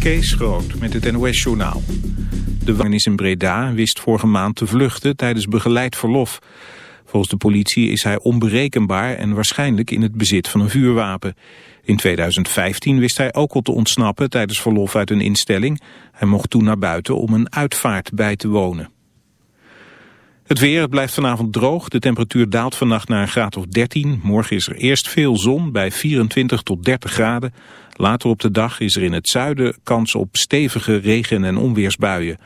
Kees Groot met het NOS-journaal. De wagen in Breda wist vorige maand te vluchten tijdens begeleid verlof. Volgens de politie is hij onberekenbaar en waarschijnlijk in het bezit van een vuurwapen. In 2015 wist hij ook al te ontsnappen tijdens verlof uit een instelling. Hij mocht toen naar buiten om een uitvaart bij te wonen. Het weer blijft vanavond droog. De temperatuur daalt vannacht naar een graad of 13. Morgen is er eerst veel zon bij 24 tot 30 graden. Later op de dag is er in het zuiden kans op stevige regen- en onweersbuien.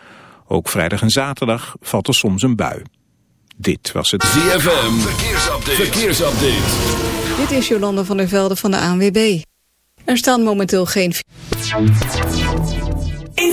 Ook vrijdag en zaterdag valt er soms een bui. Dit was het ZFM Verkeersupdate. Verkeersupdate. Dit is Jolanda van der Velde van de ANWB. Er staan momenteel geen... In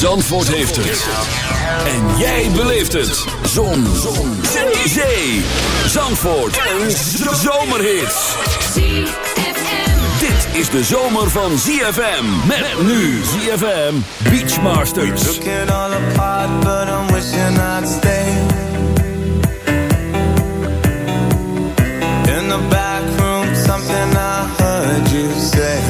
Zandvoort heeft het. En jij beleeft het. Zon. Zon. Zee. Zandvoort. Een zomerhit. Dit is de zomer van ZFM. Met nu ZFM Beachmasters. All apart, but I'm wishing I'd stay. In the back room, something I heard you say.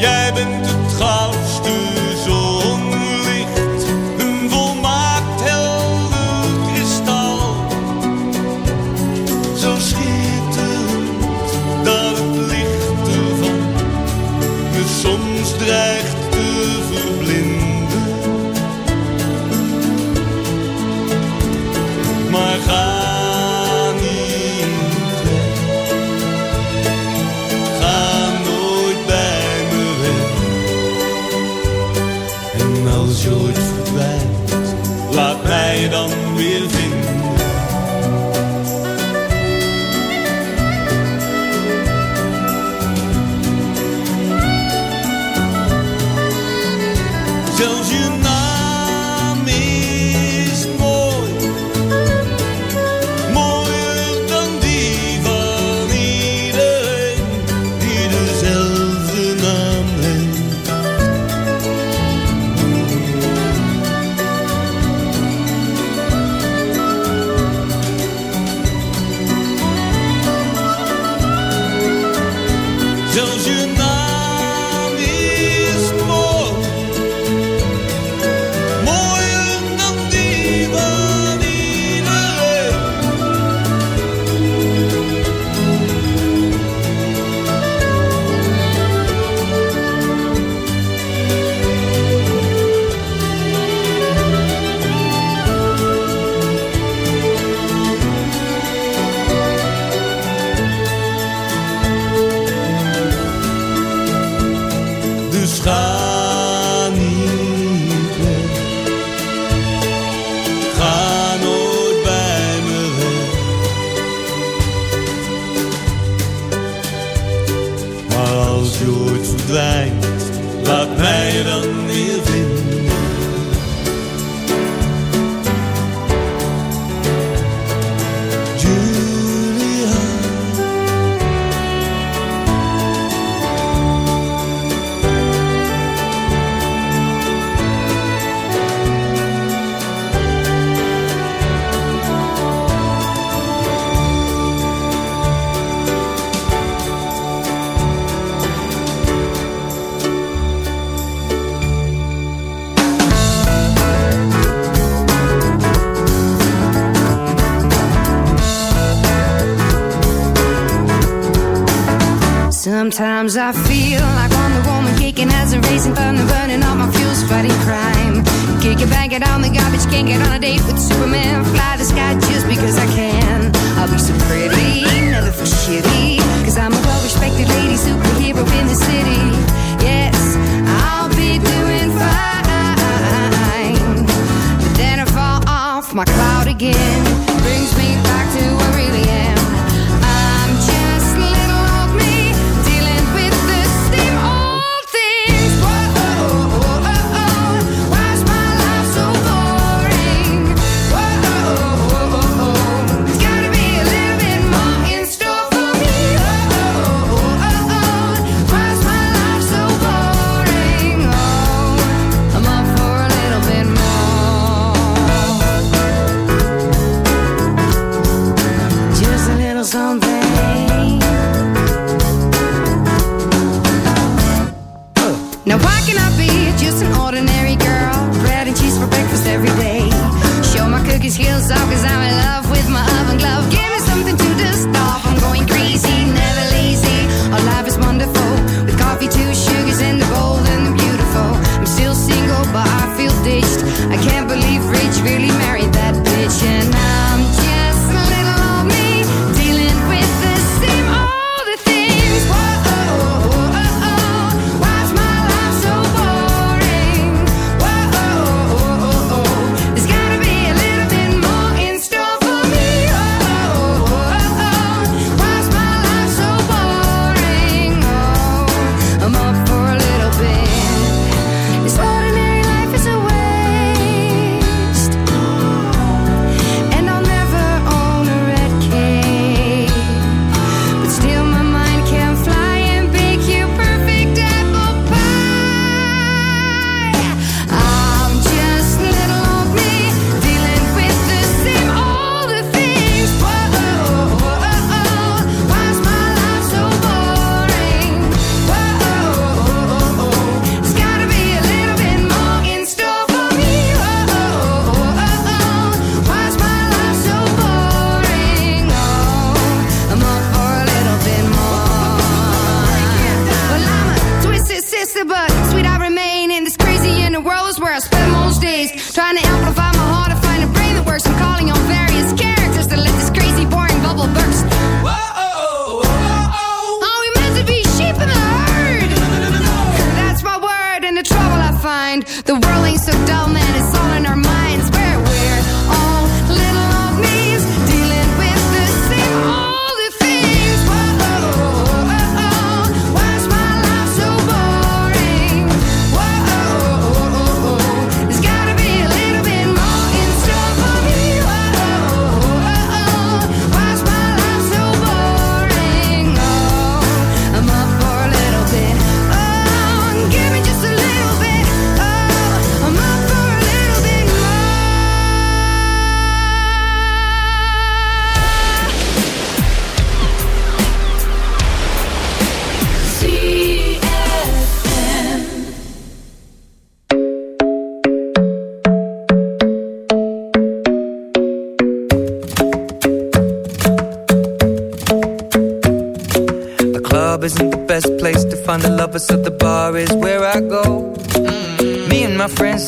Jij bent het goudste Now why the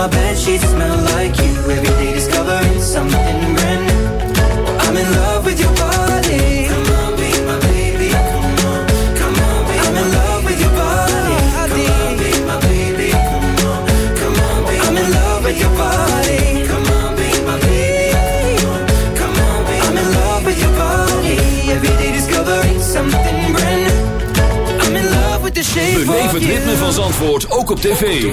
my bed sheets smell like you. Every day discovering something brand new. I'm in love with your body. Come on, be my baby. Come on, come on, be I'm in love with your body. Come on, be my baby. Come on, come on, be I'm in love with your body. Come on, be my baby. Come on, be I'm in love with your body. Every day discovering something brand new. I'm in love with the shape Beleef het you. ritme van Zandvoort ook op tv.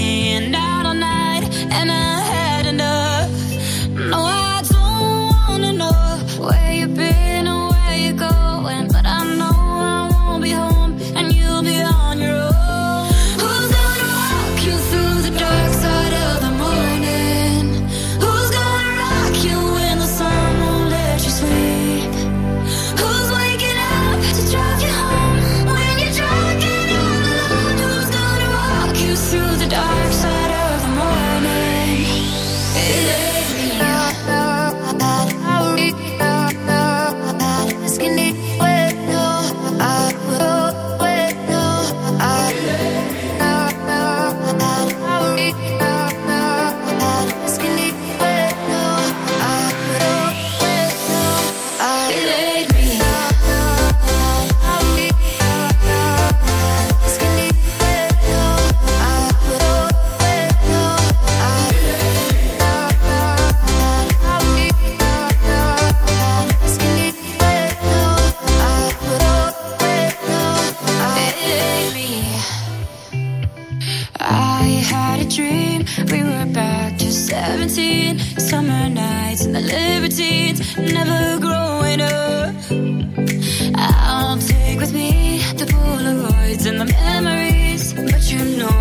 Polaroids and the memories But you know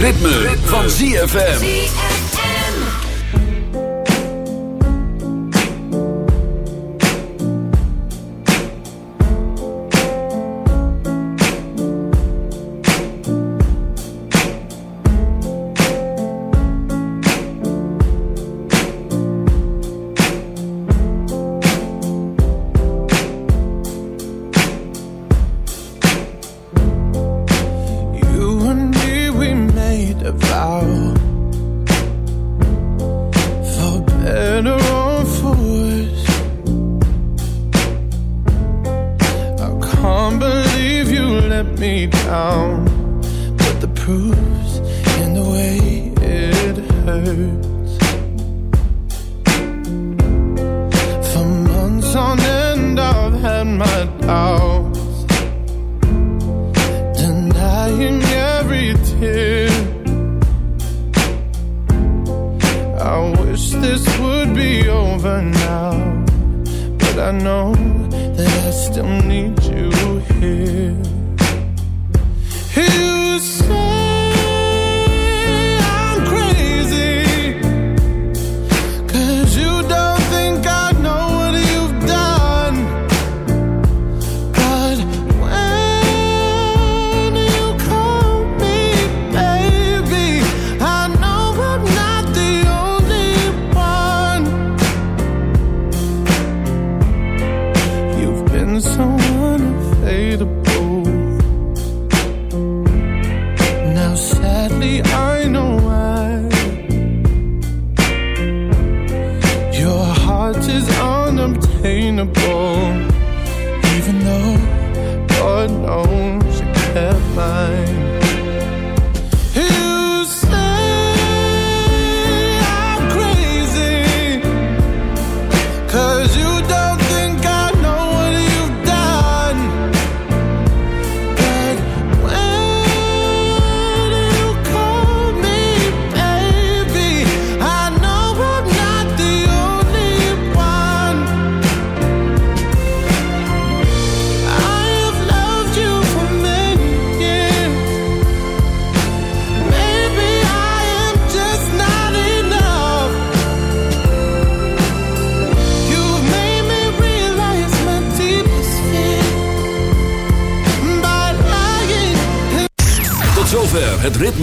Ritme, van ZFM. system.